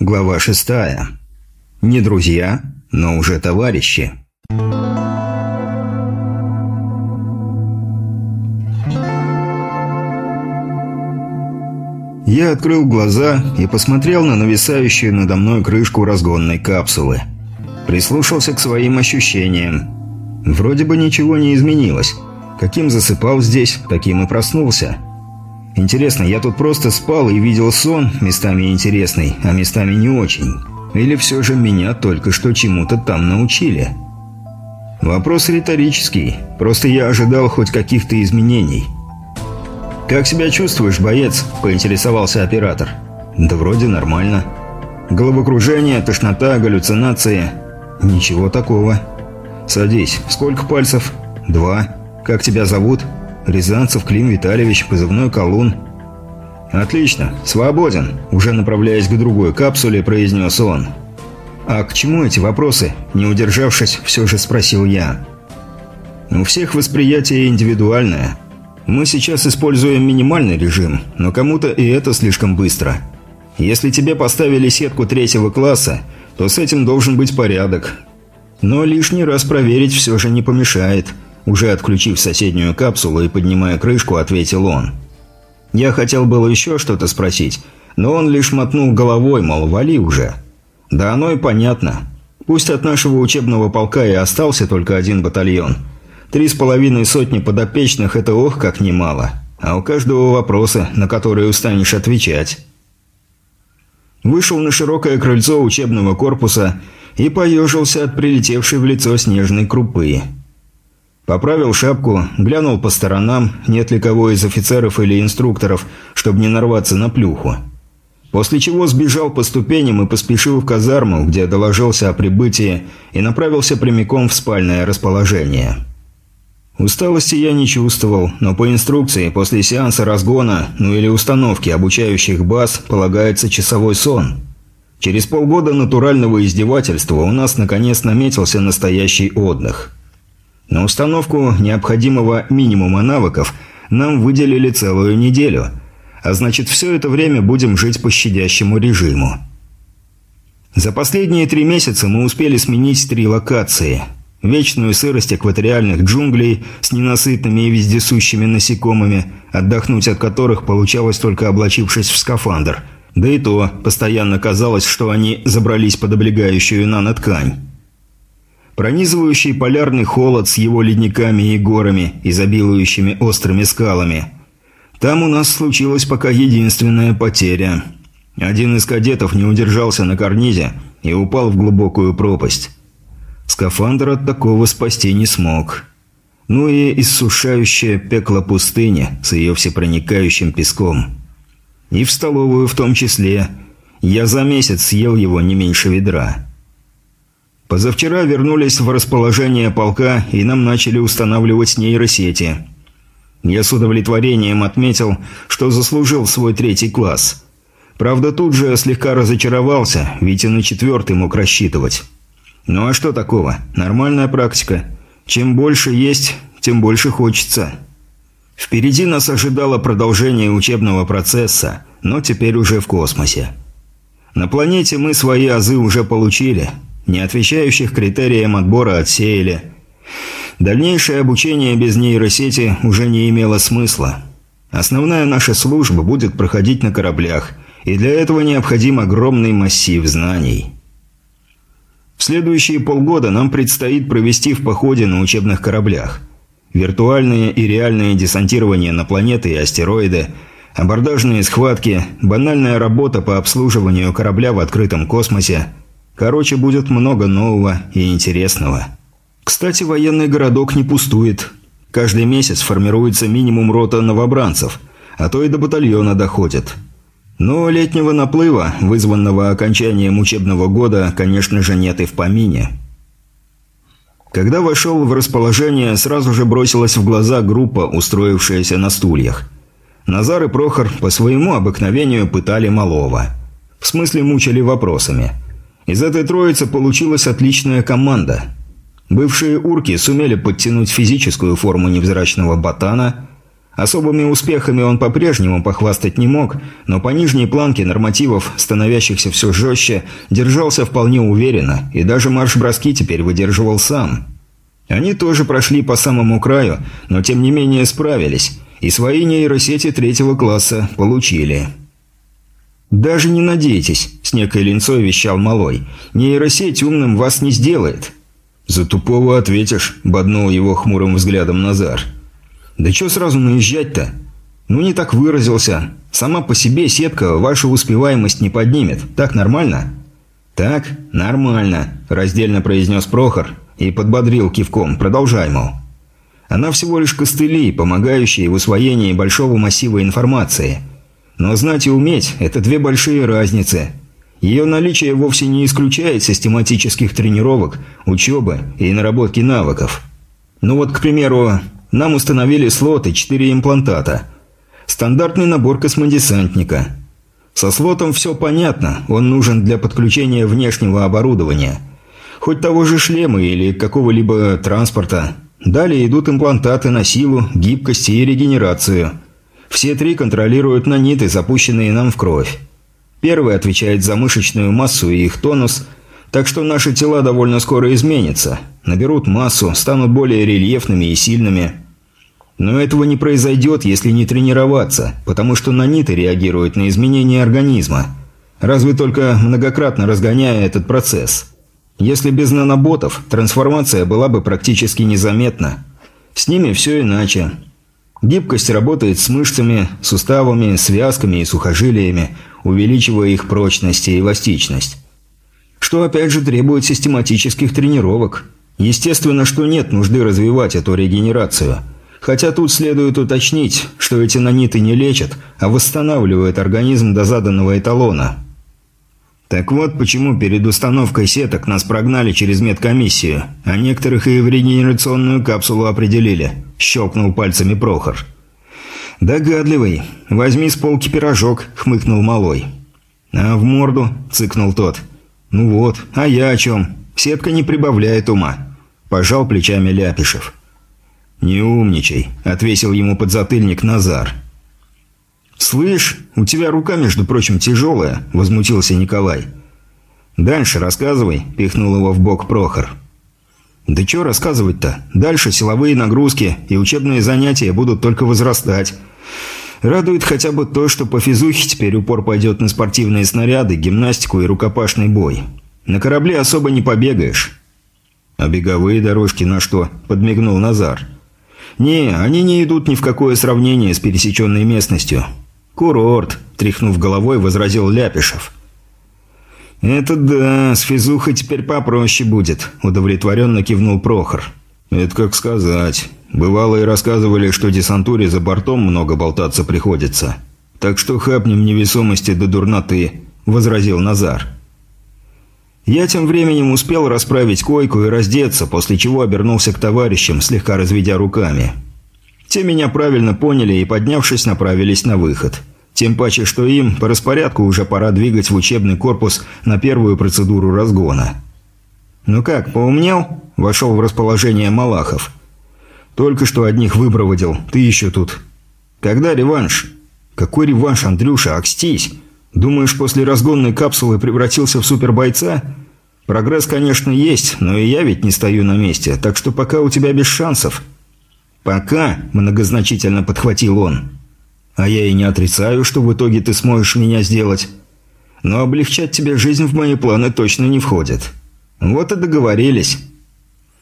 Глава шестая. Не друзья, но уже товарищи. Я открыл глаза и посмотрел на нависающую надо мной крышку разгонной капсулы. Прислушался к своим ощущениям. Вроде бы ничего не изменилось. Каким засыпал здесь, таким и проснулся. Интересно, я тут просто спал и видел сон, местами интересный, а местами не очень. Или все же меня только что чему-то там научили? Вопрос риторический, просто я ожидал хоть каких-то изменений. «Как себя чувствуешь, боец?» – поинтересовался оператор. «Да вроде нормально. Головокружение, тошнота, галлюцинации. Ничего такого. Садись. Сколько пальцев?» «Два. Как тебя зовут?» Рязанцев Клим Витальевич, позывной «Колун». «Отлично, свободен», – уже направляясь к другой капсуле, произнес он. «А к чему эти вопросы?» – не удержавшись, все же спросил я. «У всех восприятие индивидуальное. Мы сейчас используем минимальный режим, но кому-то и это слишком быстро. Если тебе поставили сетку третьего класса, то с этим должен быть порядок. Но лишний раз проверить все же не помешает». Уже отключив соседнюю капсулу и поднимая крышку, ответил он. Я хотел было еще что-то спросить, но он лишь мотнул головой, мол, вали уже. Да оно и понятно. Пусть от нашего учебного полка и остался только один батальон. Три с половиной сотни подопечных – это ох как немало. А у каждого вопросы, на которые устанешь отвечать. Вышел на широкое крыльцо учебного корпуса и поежился от прилетевшей в лицо снежной крупы. Поправил шапку, глянул по сторонам, нет ли кого из офицеров или инструкторов, чтобы не нарваться на плюху. После чего сбежал по ступеням и поспешил в казарму, где доложился о прибытии и направился прямиком в спальное расположение. Усталости я не чувствовал, но по инструкции после сеанса разгона, ну или установки обучающих баз, полагается часовой сон. Через полгода натурального издевательства у нас наконец наметился настоящий отдых – на установку необходимого минимума навыков нам выделили целую неделю, а значит все это время будем жить по щадящему режиму. За последние три месяца мы успели сменить три локации. Вечную сырость экваториальных джунглей с ненасытными и вездесущими насекомыми, отдохнуть от которых получалось только облачившись в скафандр. Да и то, постоянно казалось, что они забрались под облегающую наноткань пронизывающий полярный холод с его ледниками и горами, изобилующими острыми скалами. Там у нас случилась пока единственная потеря. Один из кадетов не удержался на карнизе и упал в глубокую пропасть. Скафандр от такого спасти не смог. Ну и иссушающее пекло пустыни с ее всепроникающим песком. И в столовую в том числе. Я за месяц съел его не меньше ведра. Позавчера вернулись в расположение полка и нам начали устанавливать нейросети. Я с удовлетворением отметил, что заслужил свой третий класс. Правда, тут же слегка разочаровался, ведь и на четвертый мог рассчитывать. Ну а что такого? Нормальная практика. Чем больше есть, тем больше хочется. Впереди нас ожидало продолжение учебного процесса, но теперь уже в космосе. На планете мы свои азы уже получили – не отвечающих критериям отбора отсеяли. Дальнейшее обучение без нейросети уже не имело смысла. Основная наша служба будет проходить на кораблях, и для этого необходим огромный массив знаний. В следующие полгода нам предстоит провести в походе на учебных кораблях. Виртуальное и реальное десантирование на планеты и астероиды, абордажные схватки, банальная работа по обслуживанию корабля в открытом космосе – Короче, будет много нового и интересного. Кстати, военный городок не пустует. Каждый месяц формируется минимум рота новобранцев, а то и до батальона доходит. Но летнего наплыва, вызванного окончанием учебного года, конечно же, нет и в помине. Когда вошел в расположение, сразу же бросилась в глаза группа, устроившаяся на стульях. Назар и Прохор по своему обыкновению пытали малого. В смысле мучили вопросами – из этой троицы получилась отличная команда. Бывшие урки сумели подтянуть физическую форму невзрачного ботана, Особыми успехами он по-прежнему похвастать не мог, но по нижней планке нормативов, становящихся все жестче, держался вполне уверенно, и даже марш-броски теперь выдерживал сам. Они тоже прошли по самому краю, но тем не менее справились, и свои нейросети третьего класса получили. «Даже не надейтесь», – с некой линцой вещал Малой. «Нейросеть умным вас не сделает». «За тупого ответишь», – боднул его хмурым взглядом Назар. «Да чё сразу наезжать-то?» «Ну, не так выразился. Сама по себе сетка вашу успеваемость не поднимет. Так нормально?» «Так, нормально», – раздельно произнес Прохор и подбодрил кивком. «Продолжай, мол». Она всего лишь костыли, помогающие в усвоении большого массива информации. Но знать и уметь – это две большие разницы. Ее наличие вовсе не исключает систематических тренировок, учебы и наработки навыков. Ну вот, к примеру, нам установили слоты 4 имплантата. Стандартный набор космодесантника. Со слотом все понятно, он нужен для подключения внешнего оборудования. Хоть того же шлема или какого-либо транспорта. Далее идут имплантаты на силу, гибкость и регенерацию. Все три контролируют наниты, запущенные нам в кровь. Первый отвечает за мышечную массу и их тонус, так что наши тела довольно скоро изменятся. Наберут массу, станут более рельефными и сильными – но этого не произойдет, если не тренироваться, потому что наниты реагируют на изменения организма. Разве только многократно разгоняя этот процесс. Если без наноботов, трансформация была бы практически незаметна. С ними все иначе. Гибкость работает с мышцами, суставами, связками и сухожилиями, увеличивая их прочность и эластичность. Что опять же требует систематических тренировок. Естественно, что нет нужды развивать эту регенерацию – Хотя тут следует уточнить, что эти наниты не лечат, а восстанавливают организм до заданного эталона. Так вот, почему перед установкой сеток нас прогнали через медкомиссию, а некоторых и в регенерационную капсулу определили, щелкнул пальцами Прохор. «Догадливый. Возьми с полки пирожок», — хмыкнул Малой. «А в морду?» — цыкнул тот. «Ну вот, а я о чем? Сетка не прибавляет ума», — пожал плечами Ляпишев. «Не умничай», — отвесил ему подзатыльник Назар. «Слышь, у тебя рука, между прочим, тяжелая», — возмутился Николай. «Дальше рассказывай», — пихнул его в бок Прохор. «Да что рассказывать-то? Дальше силовые нагрузки и учебные занятия будут только возрастать. Радует хотя бы то, что по физухе теперь упор пойдет на спортивные снаряды, гимнастику и рукопашный бой. На корабле особо не побегаешь». «А беговые дорожки на что?» – подмигнул Назар. «Не, они не идут ни в какое сравнение с пересеченной местностью. Курорт», – тряхнув головой, возразил Ляпишев. «Это да, с физухой теперь попроще будет», – удовлетворенно кивнул Прохор. «Это как сказать. Бывалые рассказывали, что десантуре за бортом много болтаться приходится. Так что хапнем невесомости до дурноты», – возразил Назар. Я тем временем успел расправить койку и раздеться, после чего обернулся к товарищам, слегка разведя руками. Те меня правильно поняли и, поднявшись, направились на выход. Тем паче, что им по распорядку уже пора двигать в учебный корпус на первую процедуру разгона. «Ну как, поумнел?» – вошел в расположение Малахов. «Только что одних выпроводил, ты еще тут». «Когда реванш?» «Какой реванш, Андрюша, окстись!» Думаешь, после разгонной капсулы превратился в супербойца? Прогресс, конечно, есть, но и я ведь не стою на месте, так что пока у тебя без шансов». «Пока», – многозначительно подхватил он. «А я и не отрицаю, что в итоге ты сможешь меня сделать. Но облегчать тебе жизнь в мои планы точно не входит. Вот и договорились.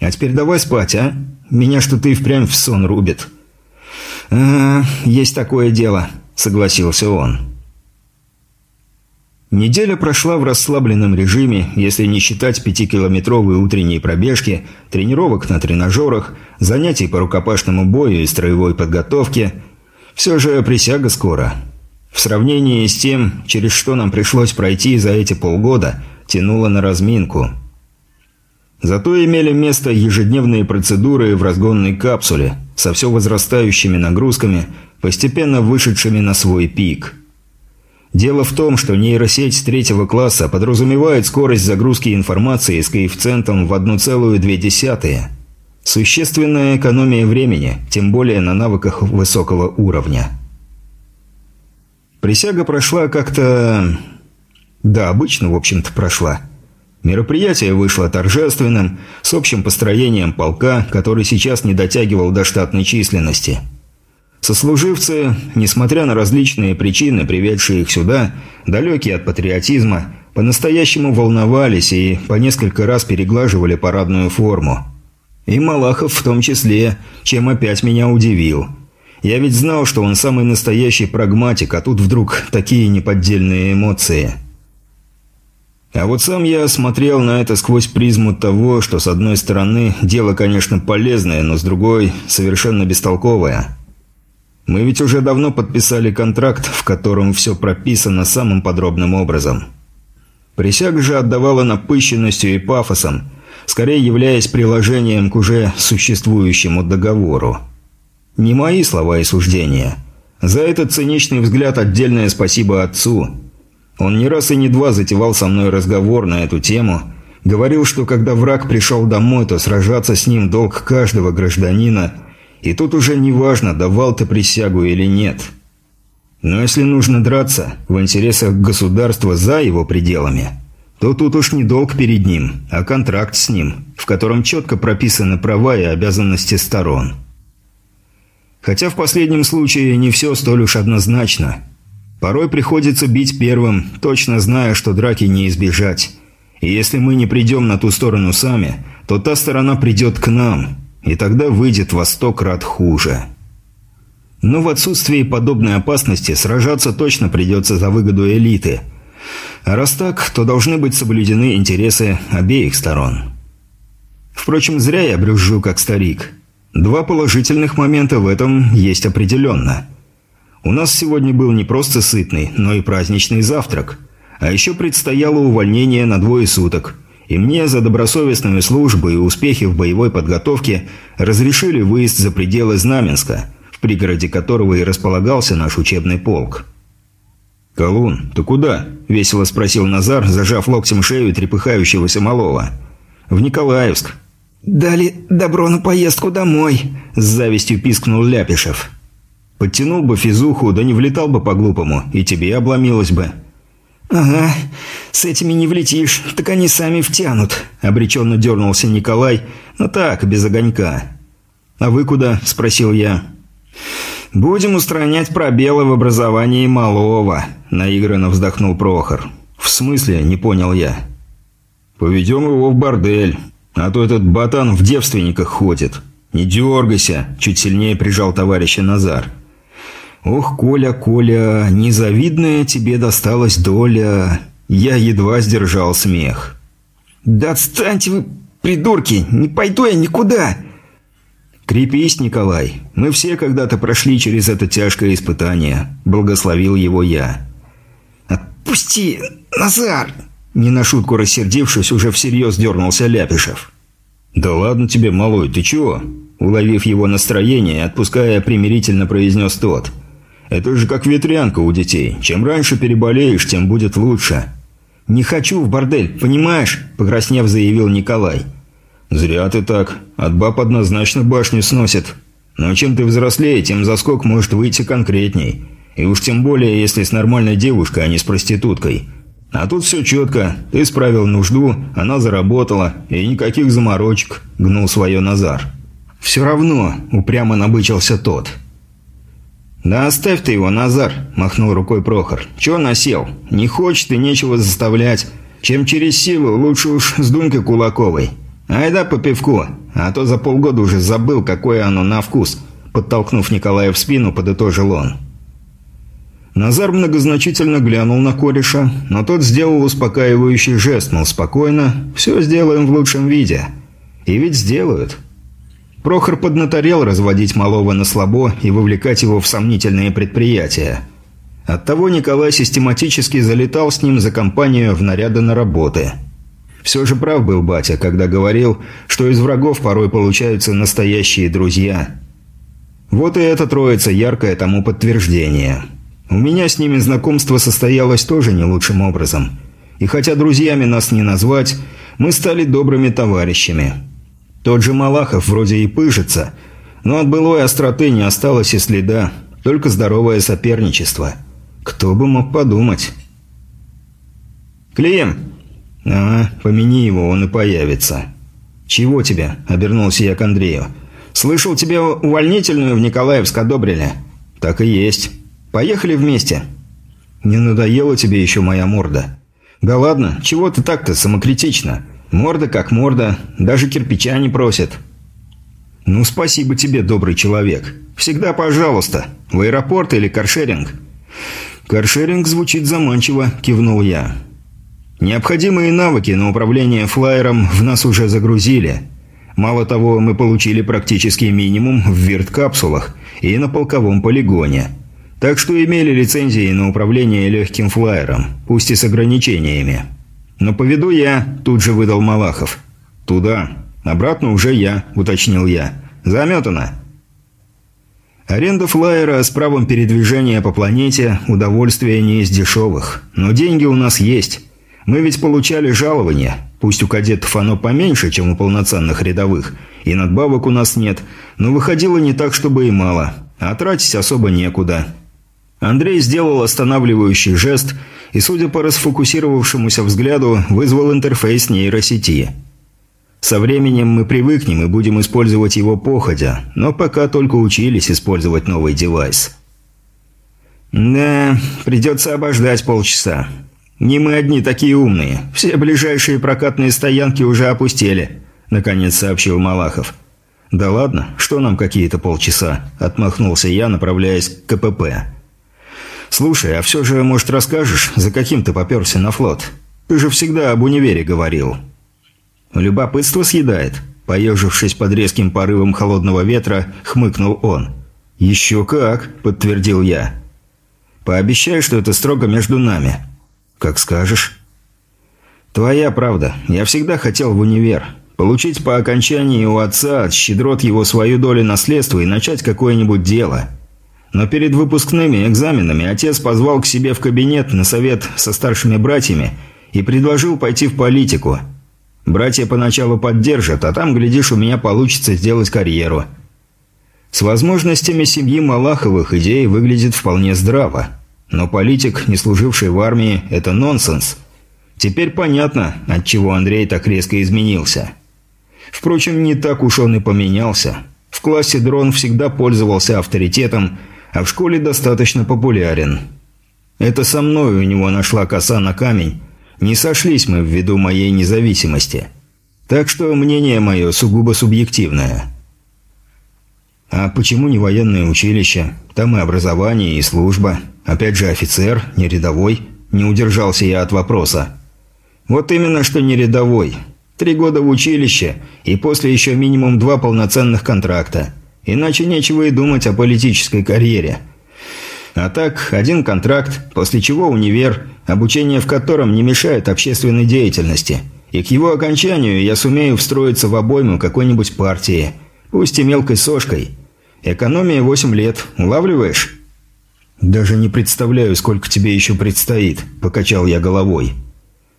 А теперь давай спать, а? Меня что-то и впрямь в сон рубит». «А, есть такое дело», – согласился он. Неделя прошла в расслабленном режиме, если не считать пятикилометровые утренние пробежки, тренировок на тренажерах, занятий по рукопашному бою и строевой подготовке. Все же присяга скоро. В сравнении с тем, через что нам пришлось пройти за эти полгода, тянуло на разминку. Зато имели место ежедневные процедуры в разгонной капсуле со все возрастающими нагрузками, постепенно вышедшими на свой пик – Дело в том, что нейросеть третьего класса подразумевает скорость загрузки информации с коэффициентом в 1,2. Существенная экономия времени, тем более на навыках высокого уровня. Присяга прошла как-то... Да, обычно, в общем-то, прошла. Мероприятие вышло торжественным, с общим построением полка, который сейчас не дотягивал до штатной численности. Сослуживцы, несмотря на различные причины, приведшие их сюда, далекие от патриотизма, по-настоящему волновались и по несколько раз переглаживали парадную форму. И Малахов в том числе, чем опять меня удивил. Я ведь знал, что он самый настоящий прагматик, а тут вдруг такие неподдельные эмоции. А вот сам я смотрел на это сквозь призму того, что с одной стороны дело, конечно, полезное, но с другой совершенно бестолковое. Мы ведь уже давно подписали контракт, в котором все прописано самым подробным образом. Присяга же отдавала напыщенностью и пафосом, скорее являясь приложением к уже существующему договору. Не мои слова и суждения. За этот циничный взгляд отдельное спасибо отцу. Он не раз и не два затевал со мной разговор на эту тему, говорил, что когда враг пришел домой, то сражаться с ним долг каждого гражданина, и тут уже не важно, давал ты присягу или нет. Но если нужно драться в интересах государства за его пределами – то тут уж не долг перед ним, а контракт с ним, в котором четко прописаны права и обязанности сторон. Хотя в последнем случае не все столь уж однозначно. Порой приходится бить первым, точно зная, что драки не избежать. И если мы не придем на ту сторону сами, то та сторона придет к нам, и тогда выйдет во сто крат хуже. Но в отсутствии подобной опасности сражаться точно придется за выгоду элиты – а раз так, то должны быть соблюдены интересы обеих сторон. Впрочем, зря я брюзжу как старик. Два положительных момента в этом есть определенно. У нас сегодня был не просто сытный, но и праздничный завтрак. А еще предстояло увольнение на двое суток. И мне за добросовестную службу и успехи в боевой подготовке разрешили выезд за пределы Знаменска, в пригороде которого и располагался наш учебный полк. «Колун, ты куда?» – весело спросил Назар, зажав локтем шею трепыхающегося малого. «В Николаевск». «Дали добро на поездку домой», – с завистью пискнул Ляпишев. «Подтянул бы физуху, да не влетал бы по-глупому, и тебе обломилось бы». «Ага, с этими не влетишь, так они сами втянут», – обреченно дернулся Николай, но так, без огонька. «А вы куда?» – спросил я. «Будем устранять пробелы в образовании малого», – наигранно вздохнул Прохор. «В смысле?» – не понял я. «Поведем его в бордель, а то этот ботан в девственниках ходит. Не дергайся!» – чуть сильнее прижал товарища Назар. «Ох, Коля, Коля, незавидная тебе досталась доля!» Я едва сдержал смех. «Да отстаньте вы, придурки! Не пойду я никуда!» «Крепись, Николай. Мы все когда-то прошли через это тяжкое испытание. Благословил его я». «Отпусти, Назар!» Не на шутку рассердившись, уже всерьез дернулся Ляпишев. «Да ладно тебе, малой, ты чего?» Уловив его настроение, отпуская, примирительно произнес тот. «Это же как ветрянка у детей. Чем раньше переболеешь, тем будет лучше». «Не хочу в бордель, понимаешь?» – покраснев, заявил Николай. «Зря ты так. От баб однозначно башню сносит. Но чем ты взрослее, тем заскок может выйти конкретней. И уж тем более, если с нормальной девушкой, а не с проституткой. А тут все четко. Ты справил нужду, она заработала, и никаких заморочек», — гнул свое Назар. «Все равно», — упрямо набычился тот. «Да оставь ты его, Назар», — махнул рукой Прохор. «Чего насел? Не хочет и нечего заставлять. Чем через силу, лучше уж с Дунькой Кулаковой». «Айда по пивку, а то за полгода уже забыл, какое оно на вкус», подтолкнув Николая в спину, подытожил он. Назар многозначительно глянул на кореша, но тот сделал успокаивающий жест, мол, спокойно, все сделаем в лучшем виде. И ведь сделают. Прохор поднаторел разводить малого на слабо и вовлекать его в сомнительные предприятия. Оттого Николай систематически залетал с ним за компанию в наряды на работы – все же прав был батя, когда говорил, что из врагов порой получаются настоящие друзья. Вот и эта троица яркое тому подтверждение. У меня с ними знакомство состоялось тоже не лучшим образом. И хотя друзьями нас не назвать, мы стали добрыми товарищами. Тот же Малахов вроде и пыжится, но от былой остроты не осталось и следа, только здоровое соперничество. Кто бы мог подумать? «Клим!» «А, помяни его, он и появится». «Чего тебе?» – обернулся я к Андрею. «Слышал, тебе увольнительную в Николаевск одобрили». «Так и есть. Поехали вместе». «Не надоела тебе еще моя морда?» «Да ладно, чего ты так-то самокритично? Морда как морда, даже кирпича не просят». «Ну, спасибо тебе, добрый человек. Всегда пожалуйста. В аэропорт или каршеринг?» «Каршеринг звучит заманчиво», – кивнул я. Необходимые навыки на управление флайером в нас уже загрузили. Мало того, мы получили практический минимум в вирт-капсулах и на полковом полигоне. Так что имели лицензии на управление легким флайером, пусть и с ограничениями. «Но поведу я», – тут же выдал Малахов. «Туда. Обратно уже я», – уточнил я. «Заметано». Аренда флайера с правом передвижения по планете – удовольствие не из дешевых. Но деньги у нас есть – мы ведь получали жалование, пусть у кадетов оно поменьше, чем у полноценных рядовых, и надбавок у нас нет, но выходило не так, чтобы и мало, а тратить особо некуда. Андрей сделал останавливающий жест и, судя по расфокусировавшемуся взгляду, вызвал интерфейс нейросети. Со временем мы привыкнем и будем использовать его походя, но пока только учились использовать новый девайс. «Да, придется обождать полчаса. «Не мы одни такие умные. Все ближайшие прокатные стоянки уже опустели», – наконец сообщил Малахов. «Да ладно, что нам какие-то полчаса?» – отмахнулся я, направляясь к КПП. «Слушай, а все же, может, расскажешь, за каким ты поперся на флот? Ты же всегда об универе говорил». «Любопытство съедает», – поежившись под резким порывом холодного ветра, хмыкнул он. «Еще как», – подтвердил я. «Пообещай, что это строго между нами». «Как скажешь». «Твоя правда. Я всегда хотел в универ. Получить по окончании у отца от щедрот его свою долю наследства и начать какое-нибудь дело. Но перед выпускными экзаменами отец позвал к себе в кабинет на совет со старшими братьями и предложил пойти в политику. Братья поначалу поддержат, а там, глядишь, у меня получится сделать карьеру». С возможностями семьи Малаховых идея выглядит вполне здраво. Но политик, не служивший в армии, это нонсенс. Теперь понятно, от чего Андрей так резко изменился. Впрочем, не так уж он и поменялся. В классе дрон всегда пользовался авторитетом, а в школе достаточно популярен. Это со мной у него нашла коса на камень. Не сошлись мы ввиду моей независимости. Так что мнение мое сугубо субъективное. А почему не военное училище? Там и образование, и служба. Опять же офицер, не рядовой. Не удержался я от вопроса. Вот именно, что не рядовой. Три года в училище, и после еще минимум два полноценных контракта. Иначе нечего и думать о политической карьере. А так, один контракт, после чего универ, обучение в котором не мешает общественной деятельности. И к его окончанию я сумею встроиться в обойму какой-нибудь партии, пусть и мелкой сошкой. Экономия 8 лет, улавливаешь? «Даже не представляю, сколько тебе еще предстоит», – покачал я головой.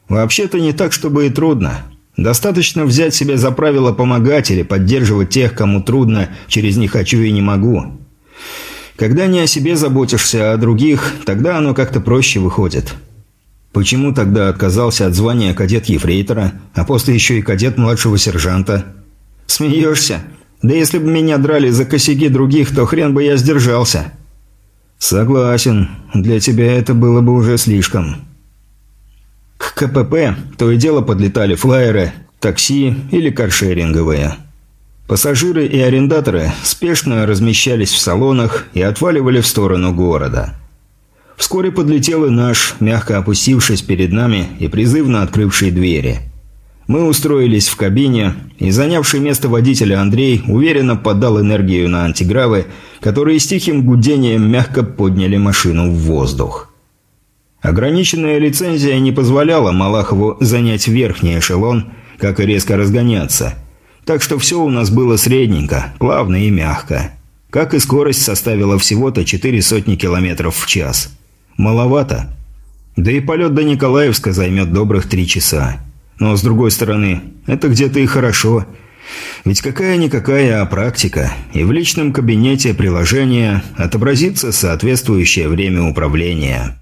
«Вообще-то не так, чтобы и трудно. Достаточно взять себе за правило помогать или поддерживать тех, кому трудно, через «не хочу» и «не могу». Когда не о себе заботишься, а о других, тогда оно как-то проще выходит. Почему тогда отказался от звания кадет-ефрейтора, а после еще и кадет младшего сержанта? Смеешься? Да если бы меня драли за косяки других, то хрен бы я сдержался». «Согласен. Для тебя это было бы уже слишком». К КПП то и дело подлетали флайеры, такси или каршеринговые. Пассажиры и арендаторы спешно размещались в салонах и отваливали в сторону города. Вскоре подлетел и наш, мягко опустившись перед нами и призывно открывший двери – мы устроились в кабине, и занявший место водителя Андрей уверенно подал энергию на антигравы, которые с тихим гудением мягко подняли машину в воздух. Ограниченная лицензия не позволяла Малахову занять верхний эшелон, как и резко разгоняться. Так что все у нас было средненько, плавно и мягко. Как и скорость составила всего-то четыре сотни километров в час. Маловато. Да и полет до Николаевска займет добрых три часа. Но, с другой стороны, это где-то и хорошо. Ведь какая-никакая а практика, и в личном кабинете приложения отобразится соответствующее время управления.